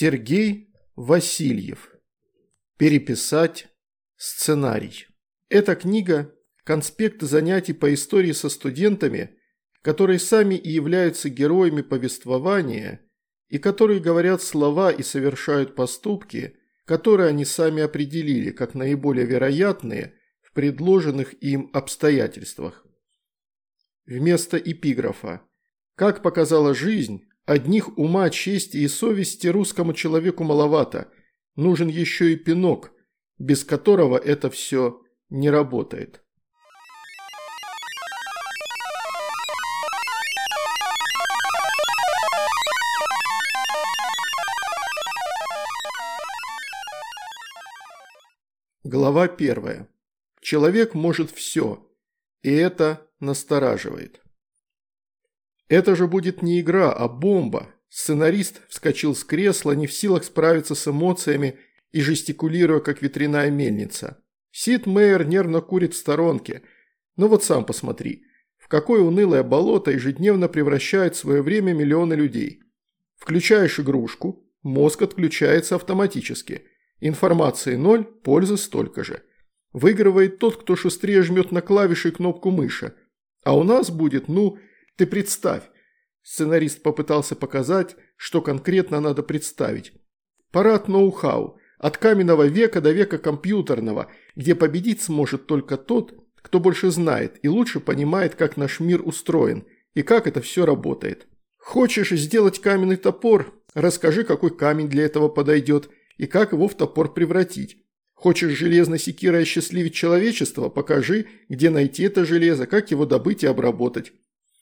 Сергей Васильев. Переписать сценарий. Эта книга – конспект занятий по истории со студентами, которые сами и являются героями повествования и которые говорят слова и совершают поступки, которые они сами определили как наиболее вероятные в предложенных им обстоятельствах. Вместо эпиграфа «Как показала жизнь, Одних ума, чести и совести русскому человеку маловато. Нужен еще и пинок, без которого это все не работает. Глава первая. Человек может все, и это настораживает. Это же будет не игра, а бомба. Сценарист вскочил с кресла, не в силах справиться с эмоциями и жестикулируя, как ветряная мельница. Сид Мейер нервно курит в сторонке. Ну вот сам посмотри, в какое унылое болото ежедневно превращают в свое время миллионы людей. Включаешь игрушку, мозг отключается автоматически. Информации ноль, пользы столько же. Выигрывает тот, кто шустрее жмет на клавиши и кнопку мыши. А у нас будет, ну, ты представь. Сценарист попытался показать, что конкретно надо представить. Парад ноу-хау. От каменного века до века компьютерного, где победить сможет только тот, кто больше знает и лучше понимает, как наш мир устроен и как это все работает. Хочешь сделать каменный топор? Расскажи, какой камень для этого подойдет и как его в топор превратить. Хочешь железной секирой осчастливить человечество? Покажи, где найти это железо, как его добыть и обработать.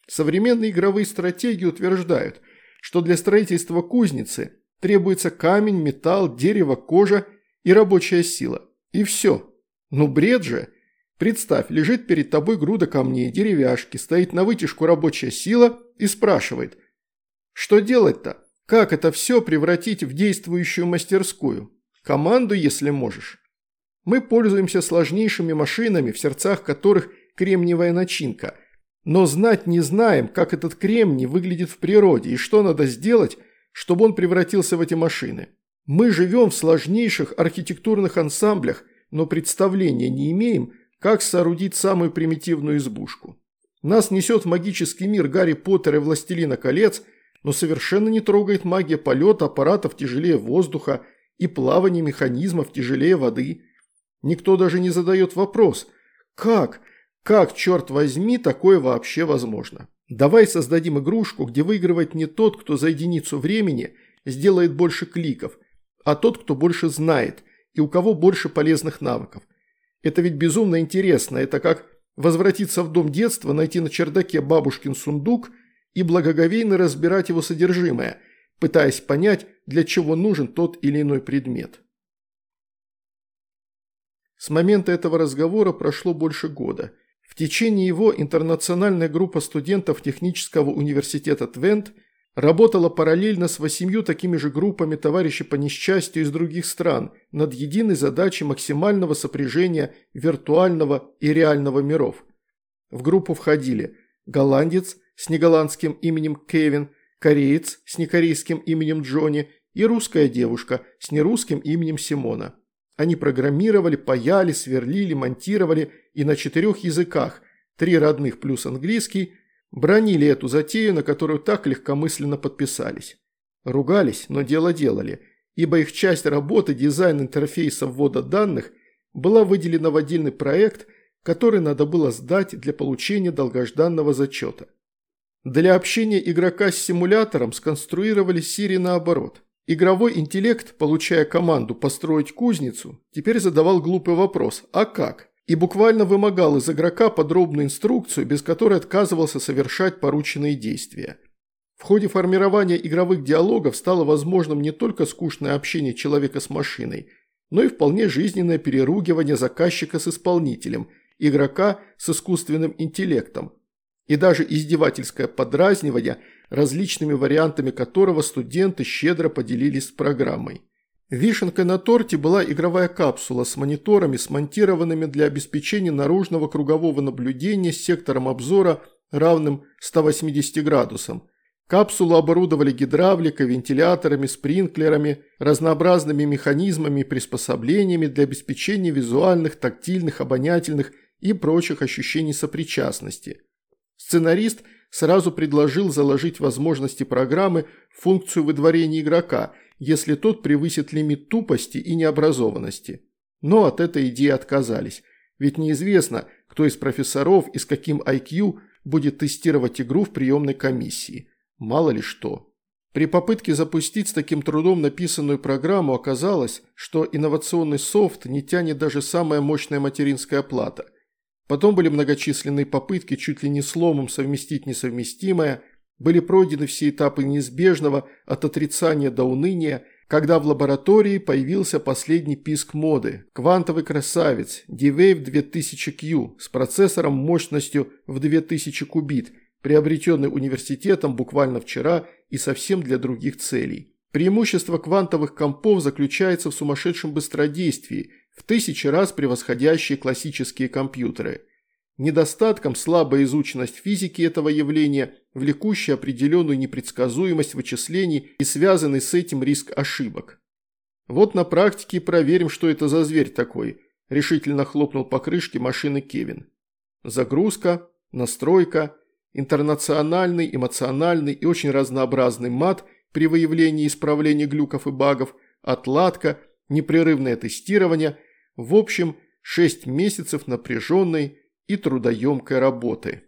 Современные игровые стратегии утверждают, что для строительства кузницы требуется камень, металл, дерево, кожа и рабочая сила. И все. Ну бред же. Представь, лежит перед тобой груда камней, деревяшки, стоит на вытяжку рабочая сила и спрашивает, что делать-то? Как это все превратить в действующую мастерскую? Команду, если можешь. Мы пользуемся сложнейшими машинами, в сердцах которых кремниевая начинка – но знать не знаем, как этот кремний выглядит в природе и что надо сделать, чтобы он превратился в эти машины. Мы живем в сложнейших архитектурных ансамблях, но представления не имеем, как соорудить самую примитивную избушку. Нас несет в магический мир Гарри Поттер и Властелина колец, но совершенно не трогает магия полета аппаратов тяжелее воздуха и плавание механизмов тяжелее воды. Никто даже не задает вопрос, как – как, черт возьми, такое вообще возможно? Давай создадим игрушку, где выигрывает не тот, кто за единицу времени сделает больше кликов, а тот, кто больше знает и у кого больше полезных навыков. Это ведь безумно интересно, это как возвратиться в дом детства, найти на чердаке бабушкин сундук и благоговейно разбирать его содержимое, пытаясь понять, для чего нужен тот или иной предмет. С момента этого разговора прошло больше года – течение его интернациональная группа студентов технического университета Твент работала параллельно с восемью такими же группами товарищей по несчастью из других стран над единой задачей максимального сопряжения виртуального и реального миров. В группу входили голландец с неголландским именем Кевин, кореец с некорейским именем Джонни и русская девушка с нерусским именем Симона. Они программировали, паяли, сверлили, монтировали и на четырех языках, три родных плюс английский, бронили эту затею, на которую так легкомысленно подписались. Ругались, но дело делали, ибо их часть работы дизайн интерфейса ввода данных была выделена в отдельный проект, который надо было сдать для получения долгожданного зачета. Для общения игрока с симулятором сконструировали Siri наоборот. Игровой интеллект, получая команду построить кузницу, теперь задавал глупый вопрос «А как?» и буквально вымогал из игрока подробную инструкцию, без которой отказывался совершать порученные действия. В ходе формирования игровых диалогов стало возможным не только скучное общение человека с машиной, но и вполне жизненное переругивание заказчика с исполнителем, игрока с искусственным интеллектом, и даже издевательское подразнивание – различными вариантами которого студенты щедро поделились с программой. Вишенкой на торте была игровая капсула с мониторами, смонтированными для обеспечения наружного кругового наблюдения с сектором обзора, равным 180 градусам. Капсулу оборудовали гидравликой, вентиляторами, спринклерами, разнообразными механизмами и приспособлениями для обеспечения визуальных, тактильных, обонятельных и прочих ощущений сопричастности. Сценарист сразу предложил заложить возможности программы функцию выдворения игрока, если тот превысит лимит тупости и необразованности. Но от этой идеи отказались, ведь неизвестно, кто из профессоров и с каким IQ будет тестировать игру в приемной комиссии. Мало ли что. При попытке запустить с таким трудом написанную программу оказалось, что инновационный софт не тянет даже самая мощная материнская плата. Потом были многочисленные попытки чуть ли не сломом совместить несовместимое, были пройдены все этапы неизбежного от отрицания до уныния, когда в лаборатории появился последний писк моды – квантовый красавец D-Wave 2000Q с процессором мощностью в 2000 кубит – приобретенный университетом буквально вчера и совсем для других целей. Преимущество квантовых компов заключается в сумасшедшем быстродействии, в тысячи раз превосходящие классические компьютеры. Недостатком слабая изученность физики этого явления, влекущая определенную непредсказуемость вычислений и связанный с этим риск ошибок. Вот на практике проверим, что это за зверь такой, решительно хлопнул по крышке машины Кевин. Загрузка, настройка – интернациональный, эмоциональный и очень разнообразный мат при выявлении и исправлении глюков и багов, отладка, непрерывное тестирование, в общем, 6 месяцев напряженной и трудоемкой работы.